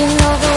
You know